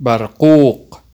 برقوق